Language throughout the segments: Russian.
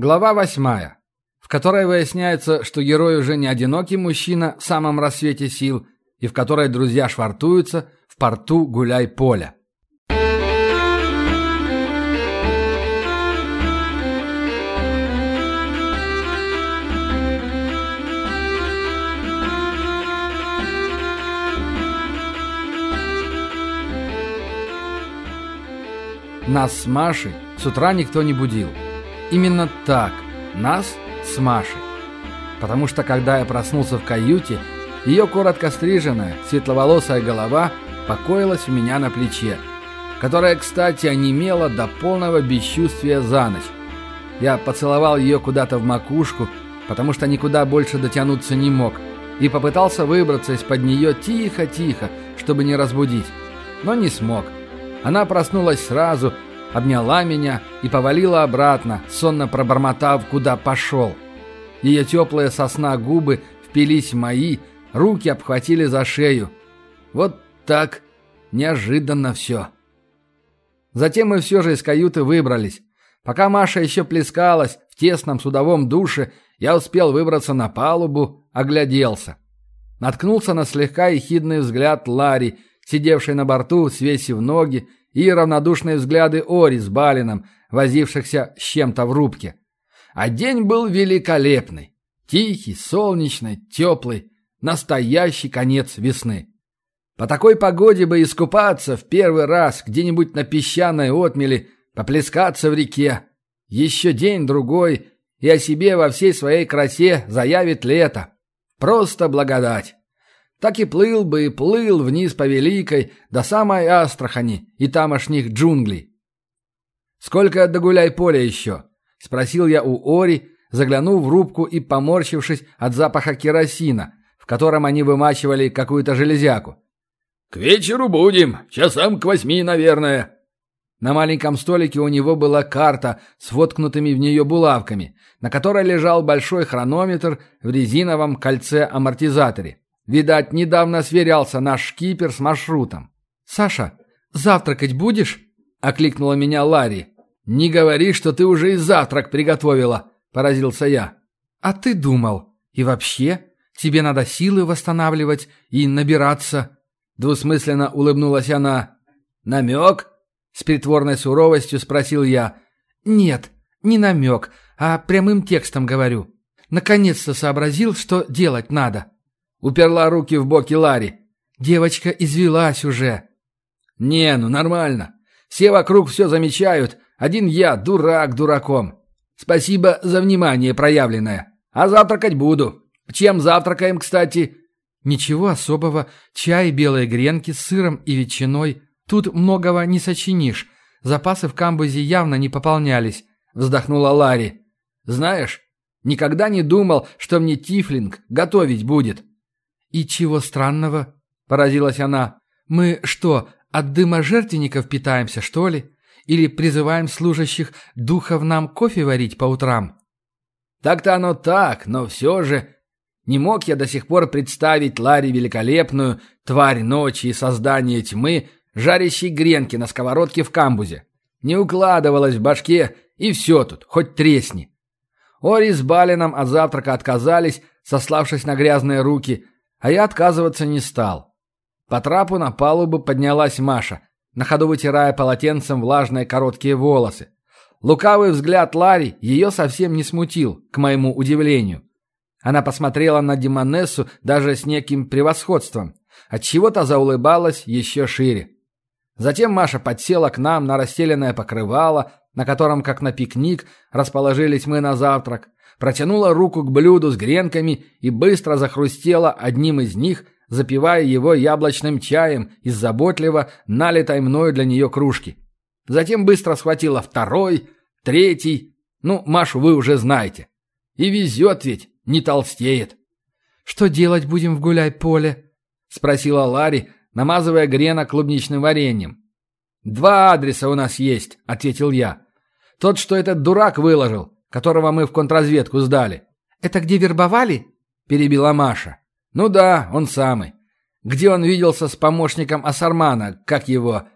Глава восьмая, в которой выясняется, что герой уже не одинокий мужчина в самом рассвете сил, и в которой друзья швартуются в порту Гуляй-Поля. Нас с Машей с утра никто не будил. Именно так, нас с Машей. Потому что когда я проснулся в каюте, ее коротко стриженная, светловолосая голова покоилась у меня на плече, которая, кстати, онемела до полного бесчувствия за ночь. Я поцеловал ее куда-то в макушку, потому что никуда больше дотянуться не мог, и попытался выбраться из-под нее тихо-тихо, чтобы не разбудить, но не смог. Она проснулась сразу, обняла меня и повалила обратно, сонно пробормотав, куда пошел. Ее теплые сосна губы впились в мои, руки обхватили за шею. Вот так неожиданно все. Затем мы все же из каюты выбрались. Пока Маша еще плескалась в тесном судовом душе, я успел выбраться на палубу, огляделся. Наткнулся на слегка ехидный взгляд Ларри, сидевшей на борту, свесив ноги и равнодушные взгляды Ори с Балином, возившихся с чем-то в рубке. А день был великолепный. Тихий, солнечный, теплый, настоящий конец весны. По такой погоде бы искупаться в первый раз где-нибудь на песчаной отмели, поплескаться в реке. Еще день-другой, и о себе во всей своей красе заявит лето. Просто благодать так и плыл бы и плыл вниз по Великой до самой Астрахани и тамошних джунглей. «Сколько до гуляй-поля еще?» — спросил я у Ори, заглянув в рубку и поморщившись от запаха керосина, в котором они вымачивали какую-то железяку. «К вечеру будем, часам к восьми, наверное». На маленьком столике у него была карта с воткнутыми в нее булавками, на которой лежал большой хронометр в резиновом кольце-амортизаторе. Видать, недавно сверялся наш шкипер с маршрутом. «Саша, завтракать будешь?» — окликнула меня Ларри. «Не говори, что ты уже и завтрак приготовила», — поразился я. «А ты думал? И вообще, тебе надо силы восстанавливать и набираться». Двусмысленно улыбнулась она. «Намек?» — с притворной суровостью спросил я. «Нет, не намек, а прямым текстом говорю. Наконец-то сообразил, что делать надо». Уперла руки в боки Ларри. Девочка извелась уже. Не, ну нормально. Все вокруг все замечают. Один я, дурак дураком. Спасибо за внимание проявленное. А завтракать буду. Чем завтракаем, кстати? Ничего особого. Чай, белые гренки с сыром и ветчиной. Тут многого не сочинишь. Запасы в камбузе явно не пополнялись. Вздохнула Ларри. Знаешь, никогда не думал, что мне Тифлинг готовить будет. «И чего странного?» – поразилась она. «Мы что, от дыма жертвенников питаемся, что ли? Или призываем служащих духов нам кофе варить по утрам?» «Так-то оно так, но все же...» Не мог я до сих пор представить Ларри великолепную, тварь ночи и создание тьмы, жарящей гренки на сковородке в камбузе. Не укладывалось в башке, и все тут, хоть тресни. Ори с Балином от завтрака отказались, сославшись на грязные руки, а я отказываться не стал. По трапу на палубу поднялась Маша, на ходу вытирая полотенцем влажные короткие волосы. Лукавый взгляд Ларри ее совсем не смутил, к моему удивлению. Она посмотрела на Димонессу даже с неким превосходством, отчего-то заулыбалась еще шире. Затем Маша подсела к нам на расстеленное покрывало, на котором, как на пикник, расположились мы на завтрак, протянула руку к блюду с гренками и быстро захрустела одним из них, запивая его яблочным чаем из заботливо налитой мною для нее кружки. Затем быстро схватила второй, третий, ну, Машу вы уже знаете. И везет ведь, не толстеет. «Что делать будем в гуляй-поле?» — спросила Ларри, намазывая грена клубничным вареньем. «Два адреса у нас есть», — ответил я. «Тот, что этот дурак выложил, которого мы в контрразведку сдали. «Это где вербовали?» – перебила Маша. «Ну да, он самый. Где он виделся с помощником Асармана, как его?»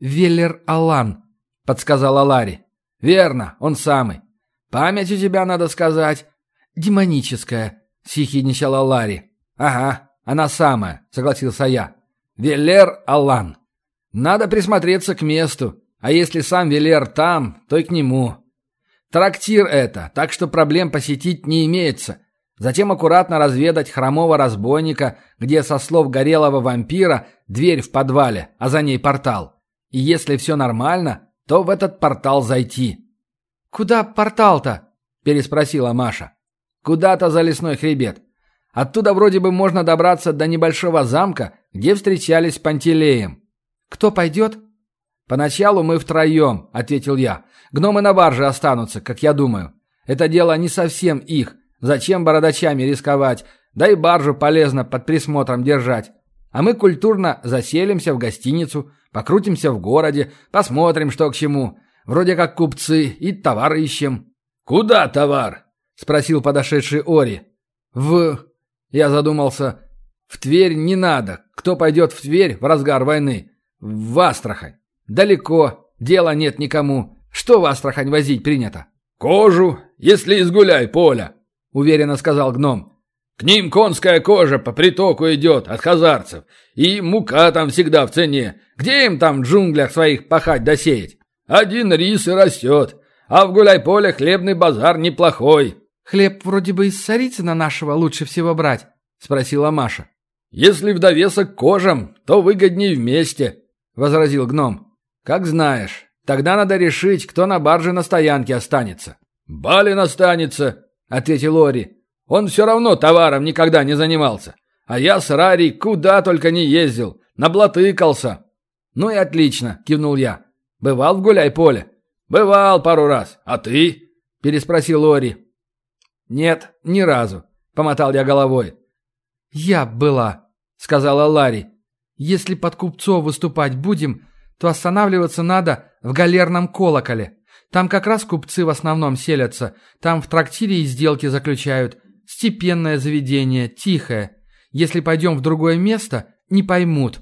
«Веллер Алан», – подсказала Ларри. «Верно, он самый. Память у тебя, надо сказать, демоническая, съехидничала Ларри. Ага, она самая, согласился я. Велер Алан. Надо присмотреться к месту, а если сам Велер там, то и к нему. Трактир это, так что проблем посетить не имеется. Затем аккуратно разведать хромого разбойника, где, со слов горелого вампира, дверь в подвале, а за ней портал. И если все нормально, то в этот портал зайти. «Куда портал-то?» – переспросила Маша. «Куда-то за лесной хребет. Оттуда вроде бы можно добраться до небольшого замка, где встречались с Пантелеем. Кто пойдет?» «Поначалу мы втроем», – ответил я. «Гномы на барже останутся, как я думаю. Это дело не совсем их. Зачем бородачами рисковать? Да и баржу полезно под присмотром держать. А мы культурно заселимся в гостиницу, покрутимся в городе, посмотрим, что к чему. Вроде как купцы и товар ищем». «Куда товар?» – спросил подошедший Ори. «В...» Я задумался. В Тверь не надо. Кто пойдет в Тверь в разгар войны? В Астрахань. Далеко. Дела нет никому. Что в Астрахань возить принято? Кожу, если изгуляй поля, уверенно сказал гном. К ним конская кожа по притоку идет от хазарцев. И мука там всегда в цене. Где им там в джунглях своих пахать да сеять? Один рис и растет. А в гуляй-поле хлебный базар неплохой. «Хлеб вроде бы из Царицына нашего лучше всего брать», — спросила Маша. «Если в довесок кожам, то выгоднее вместе», — возразил гном. «Как знаешь. Тогда надо решить, кто на барже на стоянке останется». «Балин останется», — ответил Ори. «Он все равно товаром никогда не занимался. А я с Рари куда только не ездил, наблатыкался». «Ну и отлично», — кивнул я. «Бывал в гуляй-поле?» «Бывал пару раз. А ты?» — переспросил Ори. «Нет, ни разу», — помотал я головой. «Я была», — сказала Ларри. «Если под купцов выступать будем, то останавливаться надо в галерном колоколе. Там как раз купцы в основном селятся. Там в трактире и сделки заключают. Степенное заведение, тихое. Если пойдем в другое место, не поймут».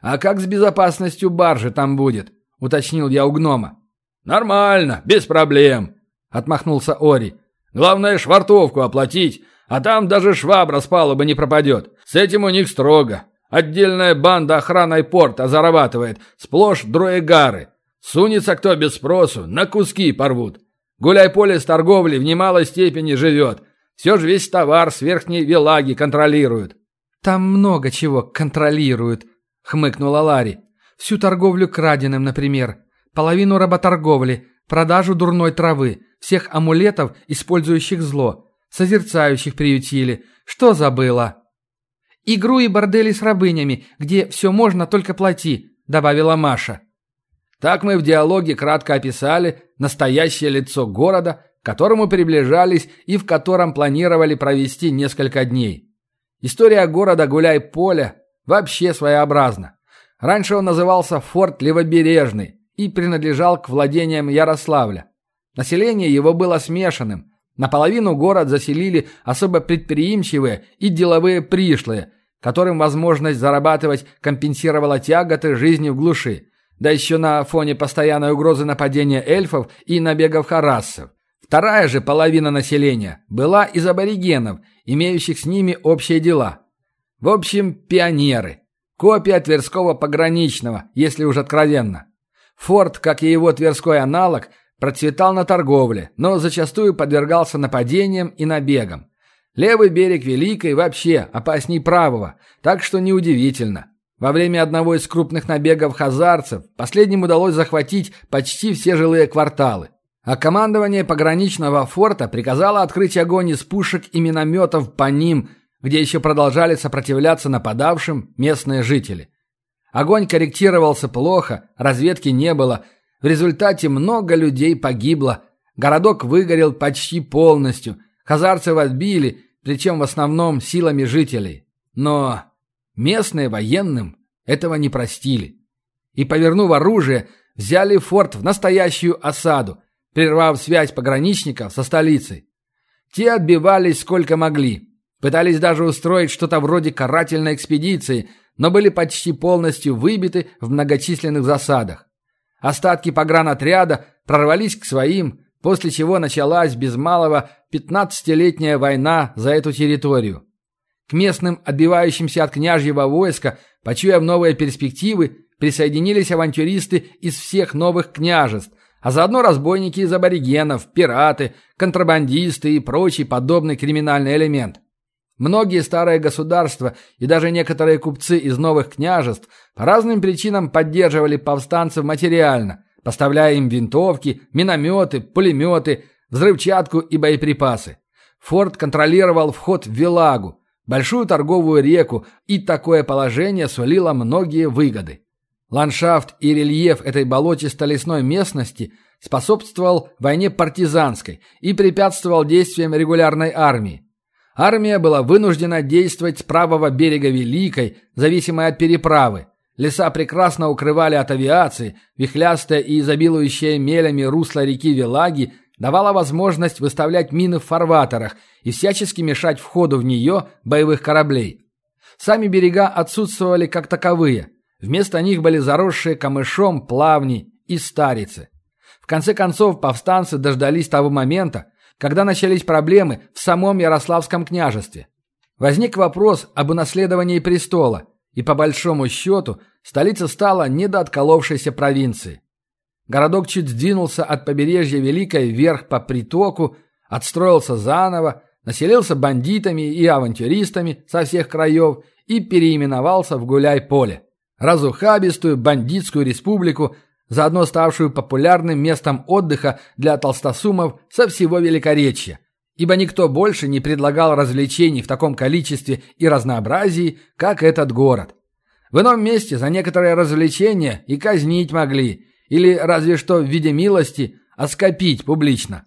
«А как с безопасностью баржи там будет?» — уточнил я у гнома. «Нормально, без проблем», — отмахнулся Ори. Главное, швартовку оплатить, а там даже швабра с палубы не пропадет. С этим у них строго. Отдельная банда охраной порта зарабатывает, сплошь дроегары. Сунется кто без спросу, на куски порвут. Гуляй-поле с торговлей в немалой степени живет. Все же весь товар с верхней вилаги контролируют. «Там много чего контролируют», — хмыкнула Ларри. «Всю торговлю краденым, например. Половину работорговли, продажу дурной травы, всех амулетов, использующих зло, созерцающих приютили. Что забыла? «Игру и бордели с рабынями, где все можно, только плати», — добавила Маша. Так мы в диалоге кратко описали настоящее лицо города, к которому приближались и в котором планировали провести несколько дней. История города Гуляй-Поля вообще своеобразна. Раньше он назывался Форт Левобережный и принадлежал к владениям Ярославля. Население его было смешанным. Наполовину город заселили особо предприимчивые и деловые пришлые, которым возможность зарабатывать компенсировала тяготы жизни в глуши, да еще на фоне постоянной угрозы нападения эльфов и набегов харассов. Вторая же половина населения была из аборигенов, имеющих с ними общие дела. В общем, пионеры. Копия Тверского пограничного, если уж откровенно. Форт, как и его Тверской аналог – Процветал на торговле, но зачастую подвергался нападениям и набегам. Левый берег Великой вообще опасней правого, так что неудивительно. Во время одного из крупных набегов хазарцев последним удалось захватить почти все жилые кварталы. А командование пограничного форта приказало открыть огонь из пушек и минометов по ним, где еще продолжали сопротивляться нападавшим местные жители. Огонь корректировался плохо, разведки не было, в результате много людей погибло, городок выгорел почти полностью, хазарцев отбили, причем в основном силами жителей. Но местные военным этого не простили. И, повернув оружие, взяли форт в настоящую осаду, прервав связь пограничников со столицей. Те отбивались сколько могли, пытались даже устроить что-то вроде карательной экспедиции, но были почти полностью выбиты в многочисленных засадах. Остатки погранотряда прорвались к своим, после чего началась без малого 15-летняя война за эту территорию. К местным, отбивающимся от княжьего войска, почуяв новые перспективы, присоединились авантюристы из всех новых княжеств, а заодно разбойники из аборигенов, пираты, контрабандисты и прочий подобный криминальный элемент. Многие старые государства и даже некоторые купцы из новых княжеств по разным причинам поддерживали повстанцев материально, поставляя им винтовки, минометы, пулеметы, взрывчатку и боеприпасы. Форт контролировал вход в Вилагу, большую торговую реку, и такое положение сулило многие выгоды. Ландшафт и рельеф этой болотисто-лесной местности способствовал войне партизанской и препятствовал действиям регулярной армии. Армия была вынуждена действовать с правого берега Великой, зависимой от переправы. Леса прекрасно укрывали от авиации, вихлястая и изобилующая мелями русло реки Велаги давала возможность выставлять мины в фарватерах и всячески мешать входу в нее боевых кораблей. Сами берега отсутствовали как таковые. Вместо них были заросшие камышом плавни и старицы. В конце концов, повстанцы дождались того момента, когда начались проблемы в самом Ярославском княжестве. Возник вопрос об унаследовании престола, и по большому счету столица стала недоотколовшейся провинцией. Городок чуть сдвинулся от побережья Великой вверх по притоку, отстроился заново, населился бандитами и авантюристами со всех краев и переименовался в Гуляй-Поле. Разухабистую бандитскую республику, заодно ставшую популярным местом отдыха для толстосумов со всего Великоречья, ибо никто больше не предлагал развлечений в таком количестве и разнообразии, как этот город. В ином месте за некоторые развлечения и казнить могли, или разве что в виде милости оскопить публично.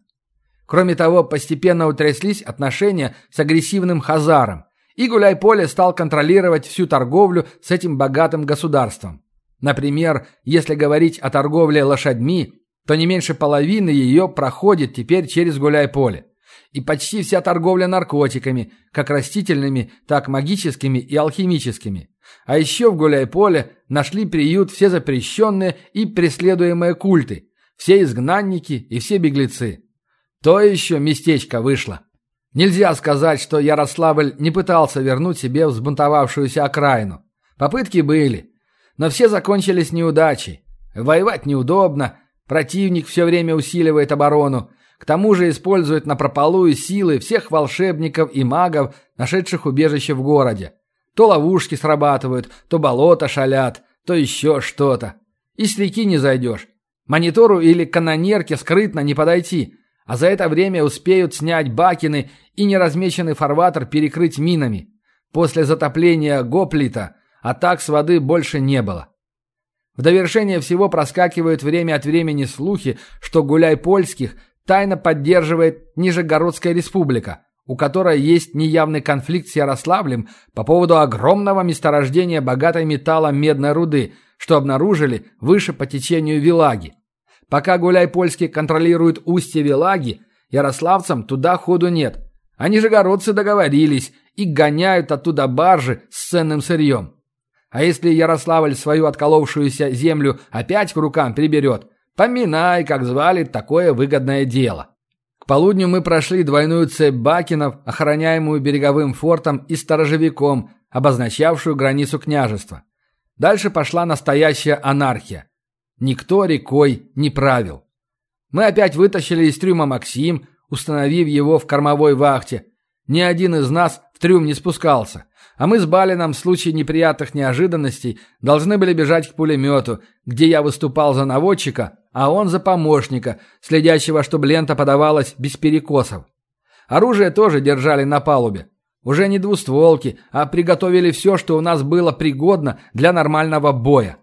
Кроме того, постепенно утряслись отношения с агрессивным Хазаром, и Гуляй-Поле стал контролировать всю торговлю с этим богатым государством. Например, если говорить о торговле лошадьми, то не меньше половины ее проходит теперь через Гуляй-Поле. И почти вся торговля наркотиками, как растительными, так магическими и алхимическими. А еще в Гуляй-Поле нашли приют все запрещенные и преследуемые культы, все изгнанники и все беглецы. То еще местечко вышло. Нельзя сказать, что Ярославль не пытался вернуть себе взбунтовавшуюся окраину. Попытки были, но все закончились неудачей. Воевать неудобно, противник все время усиливает оборону, к тому же использует напропалую силы всех волшебников и магов, нашедших убежище в городе. То ловушки срабатывают, то болото шалят, то еще что-то. И с реки не зайдешь. Монитору или канонерке скрытно не подойти, а за это время успеют снять бакины и неразмеченный фарватер перекрыть минами. После затопления Гоплита атак с воды больше не было. В довершение всего проскакивают время от времени слухи, что Гуляй Польских тайно поддерживает Нижегородская республика – у которой есть неявный конфликт с Ярославлем по поводу огромного месторождения богатой металла медной руды, что обнаружили выше по течению Вилаги. Пока Гуляй-Польский контролирует устье Вилаги, ярославцам туда ходу нет. А нижегородцы договорились и гоняют оттуда баржи с ценным сырьем. А если Ярославль свою отколовшуюся землю опять к рукам приберет, поминай, как звали такое выгодное дело полудню мы прошли двойную цепь бакинов, охраняемую береговым фортом и сторожевиком, обозначавшую границу княжества. Дальше пошла настоящая анархия. Никто рекой не правил. Мы опять вытащили из трюма Максим, установив его в кормовой вахте. Ни один из нас в трюм не спускался. А мы с Балином в случае неприятных неожиданностей должны были бежать к пулемету, где я выступал за наводчика, а он за помощника, следящего, чтобы лента подавалась без перекосов. Оружие тоже держали на палубе. Уже не двустволки, а приготовили все, что у нас было пригодно для нормального боя.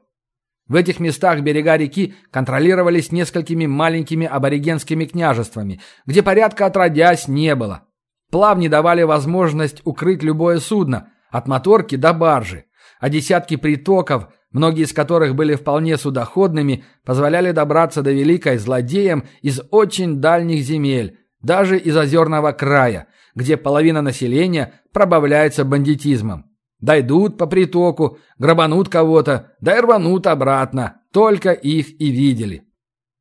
В этих местах берега реки контролировались несколькими маленькими аборигенскими княжествами, где порядка отродясь не было. Плавни давали возможность укрыть любое судно, от моторки до баржи, а десятки притоков, многие из которых были вполне судоходными, позволяли добраться до Великой злодеям из очень дальних земель, даже из озерного края, где половина населения пробавляется бандитизмом. Дойдут по притоку, грабанут кого-то, да и рванут обратно, только их и видели.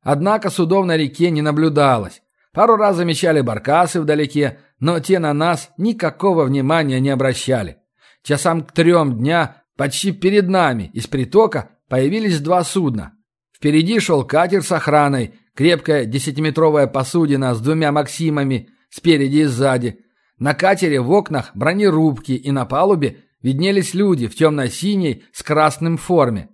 Однако судов на реке не наблюдалось. Пару раз замечали баркасы вдалеке, но те на нас никакого внимания не обращали. Часам к трем дня почти перед нами из притока появились два судна. Впереди шел катер с охраной, крепкая десятиметровая посудина с двумя «Максимами» спереди и сзади. На катере в окнах бронерубки и на палубе виднелись люди в темно-синей с красным форме.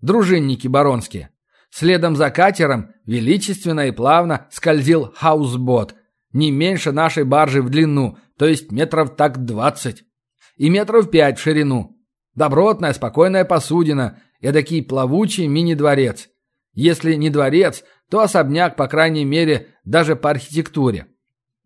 Дружинники баронские. Следом за катером величественно и плавно скользил хаусбот, не меньше нашей баржи в длину, то есть метров так двадцать. И метров пять в ширину. Добротная, спокойная посудина, эдакий плавучий мини-дворец. Если не дворец, то особняк, по крайней мере, даже по архитектуре.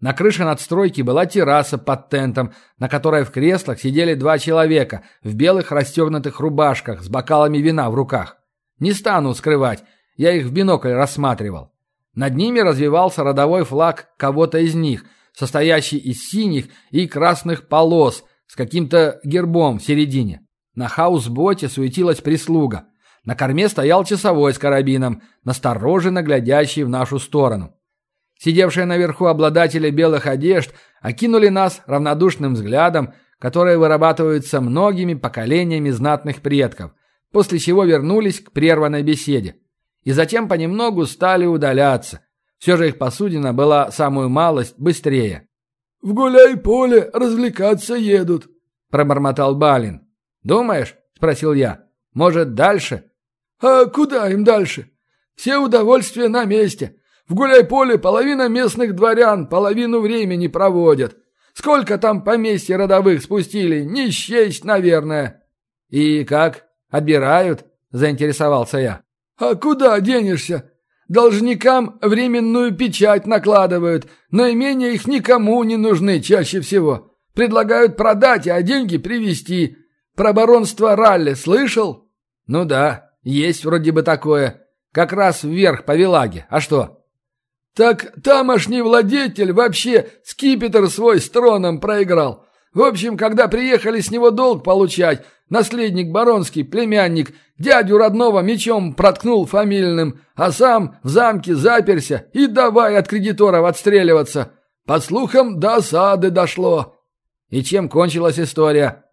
На крыше надстройки была терраса под тентом, на которой в креслах сидели два человека в белых расстегнутых рубашках с бокалами вина в руках. Не стану скрывать, я их в бинокль рассматривал. Над ними развивался родовой флаг кого-то из них, состоящий из синих и красных полос с каким-то гербом в середине. На хаусботе суетилась прислуга. На корме стоял часовой с карабином, настороженно глядящий в нашу сторону. Сидевшие наверху обладатели белых одежд окинули нас равнодушным взглядом, который вырабатывается многими поколениями знатных предков, после чего вернулись к прерванной беседе и затем понемногу стали удаляться. Все же их посудина была самую малость быстрее. «В гуляй-поле развлекаться едут», — пробормотал Балин. «Думаешь?» — спросил я. «Может, дальше?» «А куда им дальше? Все удовольствия на месте. В гуляй-поле половина местных дворян половину времени проводят. Сколько там поместья родовых спустили, не счесть, наверное». «И как? Отбирают?» — заинтересовался я. А куда денешься? Должникам временную печать накладывают, но имения их никому не нужны чаще всего. Предлагают продать, а деньги привезти. Про баронство Ралли слышал? Ну да, есть вроде бы такое. Как раз вверх по Вилаге. А что? Так тамошний владетель вообще скипетр свой с троном проиграл. В общем, когда приехали с него долг получать, наследник баронский, племянник, дядю родного мечом проткнул фамильным, а сам в замке заперся и давай от кредиторов отстреливаться. По слухам, до осады дошло. И чем кончилась история?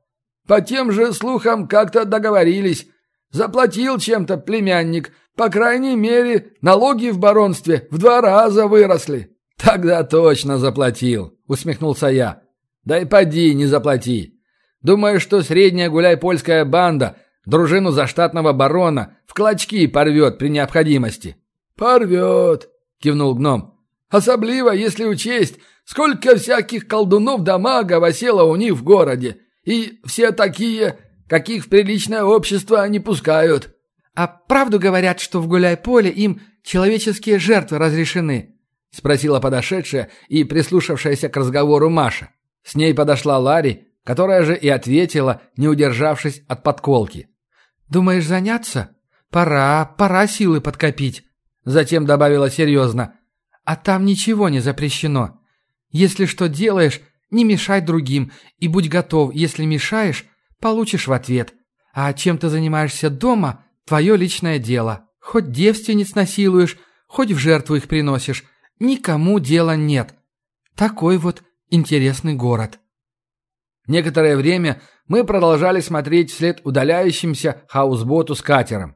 По тем же слухам как-то договорились. Заплатил чем-то племянник. По крайней мере, налоги в баронстве в два раза выросли. Тогда точно заплатил, усмехнулся я. Да и поди, не заплати. Думаю, что средняя гуляй-польская банда дружину заштатного барона в клочки порвет при необходимости. «Порвет», — кивнул гном. «Особливо, если учесть, сколько всяких колдунов да магов осело у них в городе. И все такие, каких в приличное общество не пускают». «А правду говорят, что в гуляй-поле им человеческие жертвы разрешены?» — спросила подошедшая и прислушавшаяся к разговору Маша. С ней подошла Ларри, которая же и ответила, не удержавшись от подколки. «Думаешь заняться? Пора, пора силы подкопить». Затем добавила серьезно. «А там ничего не запрещено. Если что делаешь, не мешай другим, и будь готов, если мешаешь, получишь в ответ. А чем ты занимаешься дома – твое личное дело. Хоть девственниц насилуешь, хоть в жертву их приносишь, никому дела нет. Такой вот интересный город. Некоторое время мы продолжали смотреть вслед удаляющимся хаусботу с катером.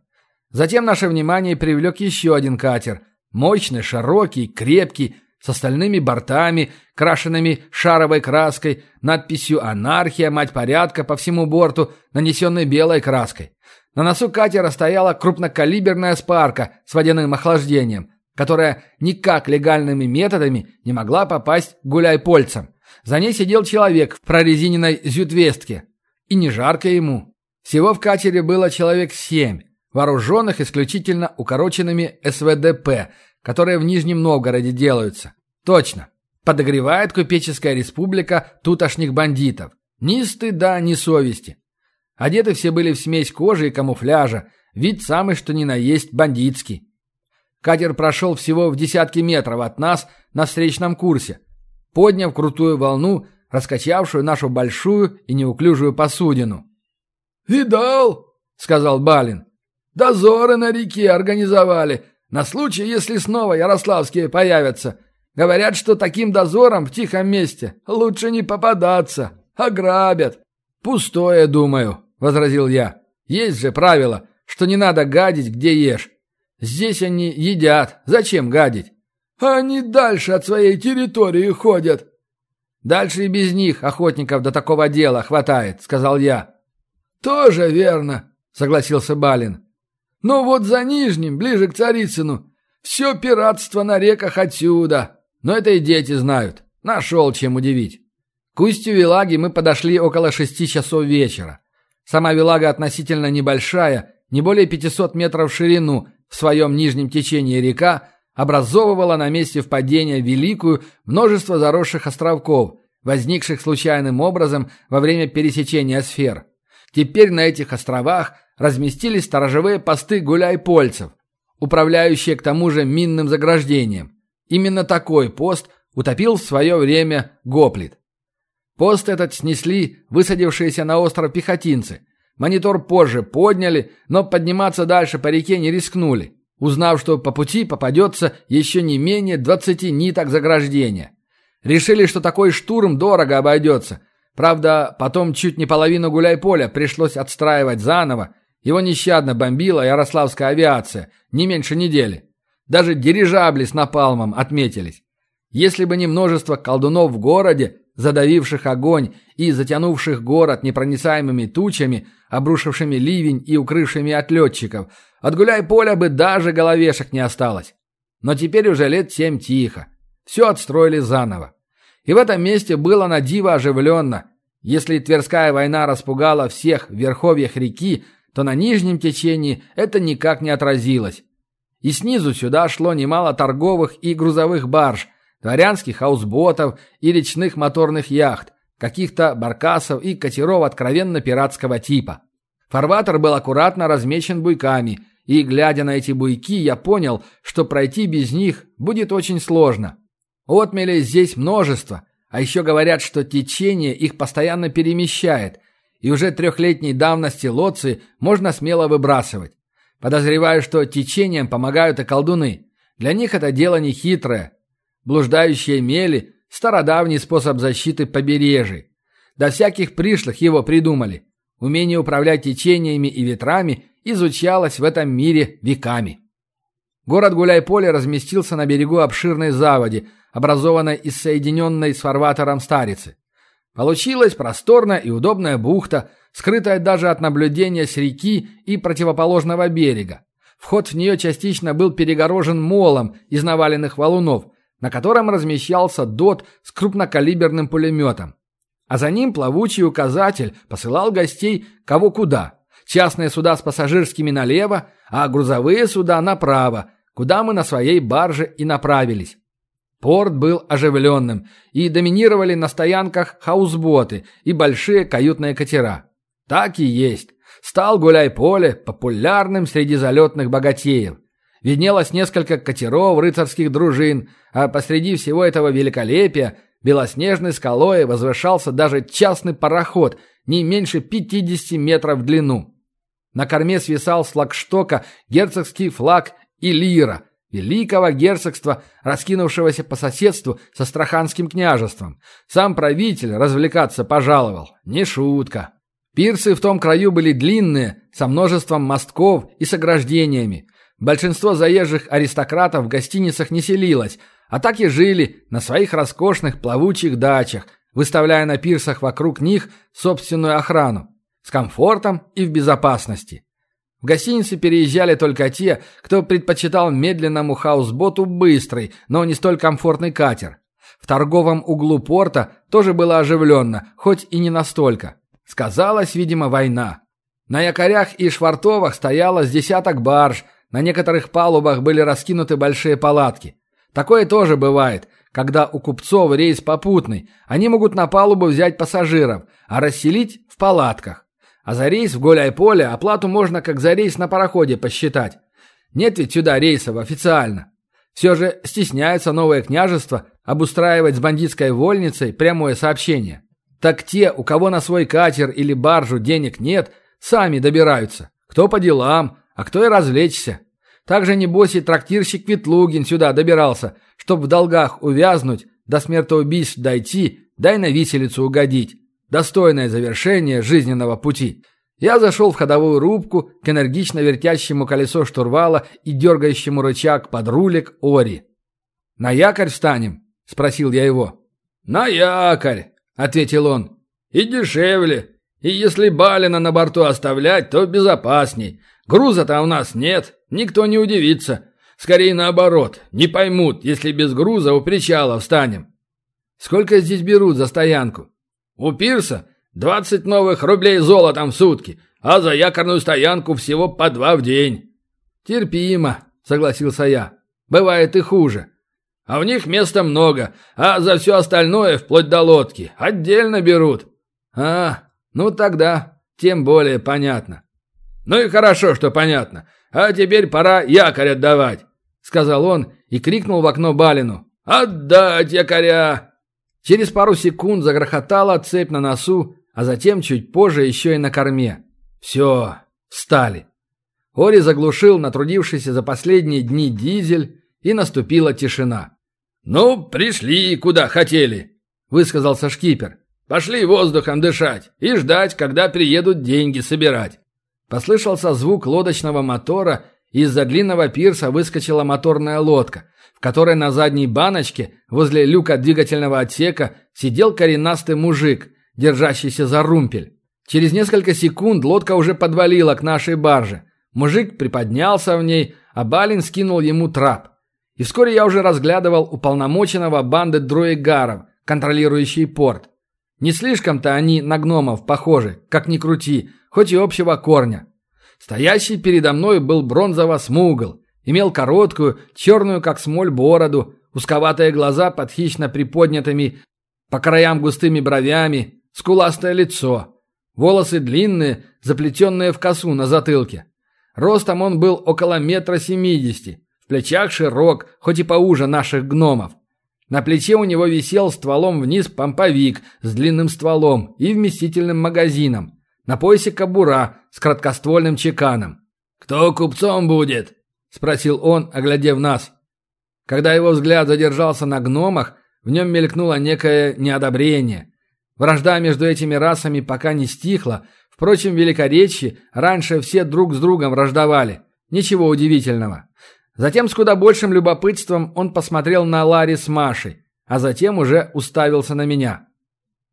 Затем наше внимание привлек еще один катер. Мощный, широкий, крепкий, с остальными бортами, крашенными шаровой краской, надписью «Анархия, мать порядка» по всему борту, нанесенной белой краской. На носу катера стояла крупнокалиберная спарка с водяным охлаждением, которая никак легальными методами не могла попасть гуляй-польцам. За ней сидел человек в прорезиненной зютвестке. И не жарко ему. Всего в катере было человек семь, вооруженных исключительно укороченными СВДП, которые в Нижнем Новгороде делаются. Точно. Подогревает купеческая республика тутошних бандитов. Ни стыда, ни совести. Одеты все были в смесь кожи и камуфляжа, вид самый что ни на есть бандитский. Катер прошел всего в десятки метров от нас на встречном курсе, подняв крутую волну, раскачавшую нашу большую и неуклюжую посудину. «Видал?» — сказал Балин. «Дозоры на реке организовали, на случай, если снова ярославские появятся. Говорят, что таким дозором в тихом месте лучше не попадаться, ограбят». «Пустое, думаю», — возразил я. «Есть же правило, что не надо гадить, где ешь. Здесь они едят, зачем гадить?» «Они дальше от своей территории ходят». «Дальше и без них охотников до такого дела хватает», — сказал я. «Тоже верно», — согласился Балин. «Но вот за Нижним, ближе к Царицыну, все пиратство на реках отсюда. Но это и дети знают. Нашел чем удивить». К устью Вилаги мы подошли около шести часов вечера. Сама Вилага относительно небольшая, не более 500 метров в ширину, в своем нижнем течении река, образовывала на месте впадения великую множество заросших островков, возникших случайным образом во время пересечения сфер. Теперь на этих островах разместились сторожевые посты гуляй-польцев, управляющие к тому же минным заграждением. Именно такой пост утопил в свое время Гоплит. Пост этот снесли высадившиеся на остров пехотинцы. Монитор позже подняли, но подниматься дальше по реке не рискнули, узнав, что по пути попадется еще не менее 20 ниток заграждения. Решили, что такой штурм дорого обойдется. Правда, потом чуть не половину гуляй-поля пришлось отстраивать заново. Его нещадно бомбила ярославская авиация, не меньше недели. Даже дирижабли с напалмом отметились. Если бы не множество колдунов в городе, задавивших огонь и затянувших город непроницаемыми тучами, обрушившими ливень и укрывшими от летчиков, от гуляй-поля бы даже головешек не осталось. Но теперь уже лет семь тихо. Все отстроили заново. И в этом месте было на диво оживленно. Если Тверская война распугала всех в верховьях реки, то на нижнем течении это никак не отразилось. И снизу сюда шло немало торговых и грузовых барж – дворянских хаусботов и речных моторных яхт, каких-то баркасов и катеров откровенно пиратского типа. Фарватер был аккуратно размечен буйками, и, глядя на эти буйки, я понял, что пройти без них будет очень сложно. Отмелей здесь множество, а еще говорят, что течение их постоянно перемещает, и уже трехлетней давности лодцы можно смело выбрасывать. Подозреваю, что течением помогают и колдуны. Для них это дело не хитрое, Блуждающие мели – стародавний способ защиты побережий. До всяких пришлых его придумали. Умение управлять течениями и ветрами изучалось в этом мире веками. Город Гуляй-Поле разместился на берегу обширной заводи, образованной из соединенной с фарватером Старицы. Получилась просторная и удобная бухта, скрытая даже от наблюдения с реки и противоположного берега. Вход в нее частично был перегорожен молом из наваленных валунов, на котором размещался ДОТ с крупнокалиберным пулеметом. А за ним плавучий указатель посылал гостей кого куда. Частные суда с пассажирскими налево, а грузовые суда направо, куда мы на своей барже и направились. Порт был оживленным, и доминировали на стоянках хаусботы и большие каютные катера. Так и есть. Стал гуляй-поле популярным среди залетных богатеев. Виднелось несколько катеров рыцарских дружин, а посреди всего этого великолепия белоснежной скалой возвышался даже частный пароход, не меньше 50 метров в длину. На корме свисал с флагштока герцогский флаг и лира, великого герцогства, раскинувшегося по соседству со Астраханским княжеством. Сам правитель развлекаться пожаловал. Не шутка. Пирсы в том краю были длинные, со множеством мостков и с ограждениями. Большинство заезжих аристократов в гостиницах не селилось, а так и жили на своих роскошных плавучих дачах, выставляя на пирсах вокруг них собственную охрану. С комфортом и в безопасности. Гостиницы переезжали только те, кто предпочитал медленному хаусботу быстрый, но не столь комфортный катер. В торговом углу порта тоже было оживленно, хоть и не настолько. Сказалась, видимо, война. На якорях и швартовах стояло с десяток барж – на некоторых палубах были раскинуты большие палатки. Такое тоже бывает, когда у купцов рейс попутный. Они могут на палубу взять пассажиров, а расселить в палатках. А за рейс в Голяй-Поле оплату можно как за рейс на пароходе посчитать. Нет ведь сюда рейсов официально. Все же стесняется новое княжество обустраивать с бандитской вольницей прямое сообщение. Так те, у кого на свой катер или баржу денег нет, сами добираются. Кто по делам, а кто и развлечься. Также, небось, и трактирщик Ветлугин сюда добирался, чтоб в долгах увязнуть, до смертоубийств дойти, дай на виселицу угодить. Достойное завершение жизненного пути. Я зашел в ходовую рубку к энергично вертящему колесо штурвала и дергающему рычаг под рулик Ори. «На якорь встанем?» – спросил я его. «На якорь», – ответил он. «И дешевле. И если Балина на борту оставлять, то безопасней. Груза-то у нас нет, никто не удивится. Скорее наоборот, не поймут, если без груза у причала встанем». «Сколько здесь берут за стоянку?» «У пирса Двадцать новых рублей золотом в сутки, а за якорную стоянку всего по два в день». «Терпимо», — согласился я. «Бывает и хуже». «А у них места много, а за все остальное, вплоть до лодки, отдельно берут». «А, ну тогда тем более понятно». «Ну и хорошо, что понятно. А теперь пора якорь отдавать», — сказал он и крикнул в окно Балину. «Отдать якоря!» Через пару секунд загрохотала цепь на носу, а затем чуть позже еще и на корме. Все, встали. Ори заглушил натрудившийся за последние дни дизель, и наступила тишина. «Ну, пришли, куда хотели», — высказался шкипер. «Пошли воздухом дышать и ждать, когда приедут деньги собирать». Послышался звук лодочного мотора, и из-за длинного пирса выскочила моторная лодка, в которой на задней баночке, возле люка двигательного отсека, сидел коренастый мужик держащийся за румпель. Через несколько секунд лодка уже подвалила к нашей барже. Мужик приподнялся в ней, а Балин скинул ему трап. И вскоре я уже разглядывал уполномоченного банды друигаров, контролирующий порт. Не слишком-то они на гномов похожи, как ни крути, хоть и общего корня. Стоящий передо мной был бронзово-смугл, имел короткую, черную как смоль бороду, узковатые глаза под хищно приподнятыми по краям густыми бровями, Скуластое лицо. Волосы длинные, заплетенные в косу на затылке. Ростом он был около метра семидесяти. В плечах широк, хоть и поуже наших гномов. На плече у него висел стволом вниз помповик с длинным стволом и вместительным магазином. На поясе кобура с краткоствольным чеканом. «Кто купцом будет?» – спросил он, оглядев нас. Когда его взгляд задержался на гномах, в нем мелькнуло некое неодобрение. Вражда между этими расами пока не стихла. Впрочем, в Великоречье раньше все друг с другом враждовали. Ничего удивительного. Затем с куда большим любопытством он посмотрел на Ларри с Машей, а затем уже уставился на меня.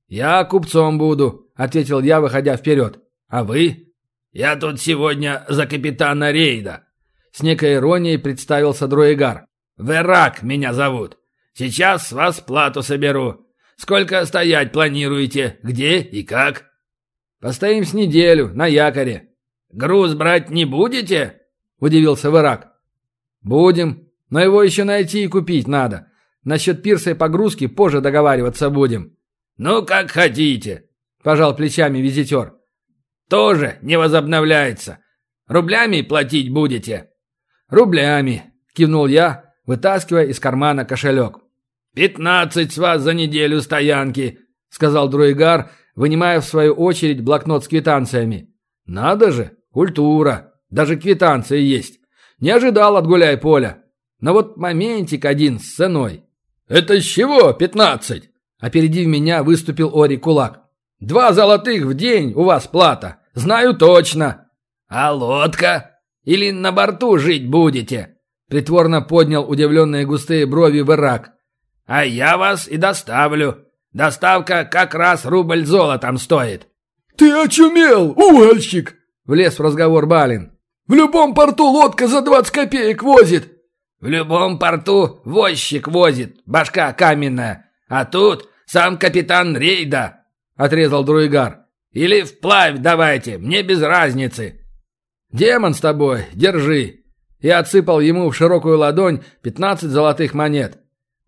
«Я купцом буду», — ответил я, выходя вперед. «А вы?» «Я тут сегодня за капитана рейда», — с некой иронией представился Друэгар. «Верак меня зовут. Сейчас с вас плату соберу. Сколько стоять планируете? Где и как?» «Постоим с неделю, на якоре». «Груз брать не будете?» – удивился Вырак. «Будем, но его еще найти и купить надо. Насчет пирса и погрузки позже договариваться будем». «Ну, как хотите», – пожал плечами визитер. «Тоже не возобновляется. Рублями платить будете?» «Рублями», – кивнул я, вытаскивая из кармана кошелек. «Пятнадцать с вас за неделю стоянки», — сказал Друигар, вынимая в свою очередь блокнот с квитанциями. «Надо же, культура, даже квитанции есть. Не ожидал от гуляй поля. Но вот моментик один с ценой». «Это с чего пятнадцать?» Опередив меня, выступил Ори Кулак. «Два золотых в день у вас плата. Знаю точно». «А лодка? Или на борту жить будете?» Притворно поднял удивленные густые брови Верак. А я вас и доставлю. Доставка как раз рубль золотом стоит». «Ты очумел, угольщик!» — влез в разговор Балин. «В любом порту лодка за двадцать копеек возит». «В любом порту возчик возит, башка каменная. А тут сам капитан рейда», — отрезал Друигар. «Или вплавь давайте, мне без разницы». «Демон с тобой, держи». Я отсыпал ему в широкую ладонь пятнадцать золотых монет.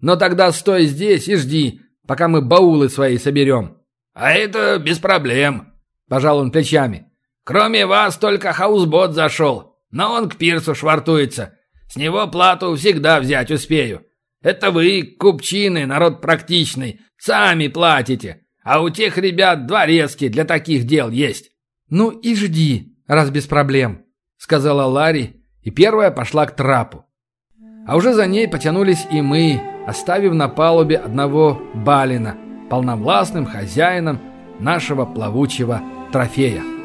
Но тогда стой здесь и жди, пока мы баулы свои соберем». «А это без проблем», – пожал он плечами. «Кроме вас только хаусбот зашел, но он к пирсу швартуется. С него плату всегда взять успею. Это вы, купчины, народ практичный, сами платите, а у тех ребят два резки для таких дел есть». «Ну и жди, раз без проблем», – сказала Ларри, и первая пошла к трапу. А уже за ней потянулись и мы, оставив на палубе одного Балина, полновластным хозяином нашего плавучего трофея.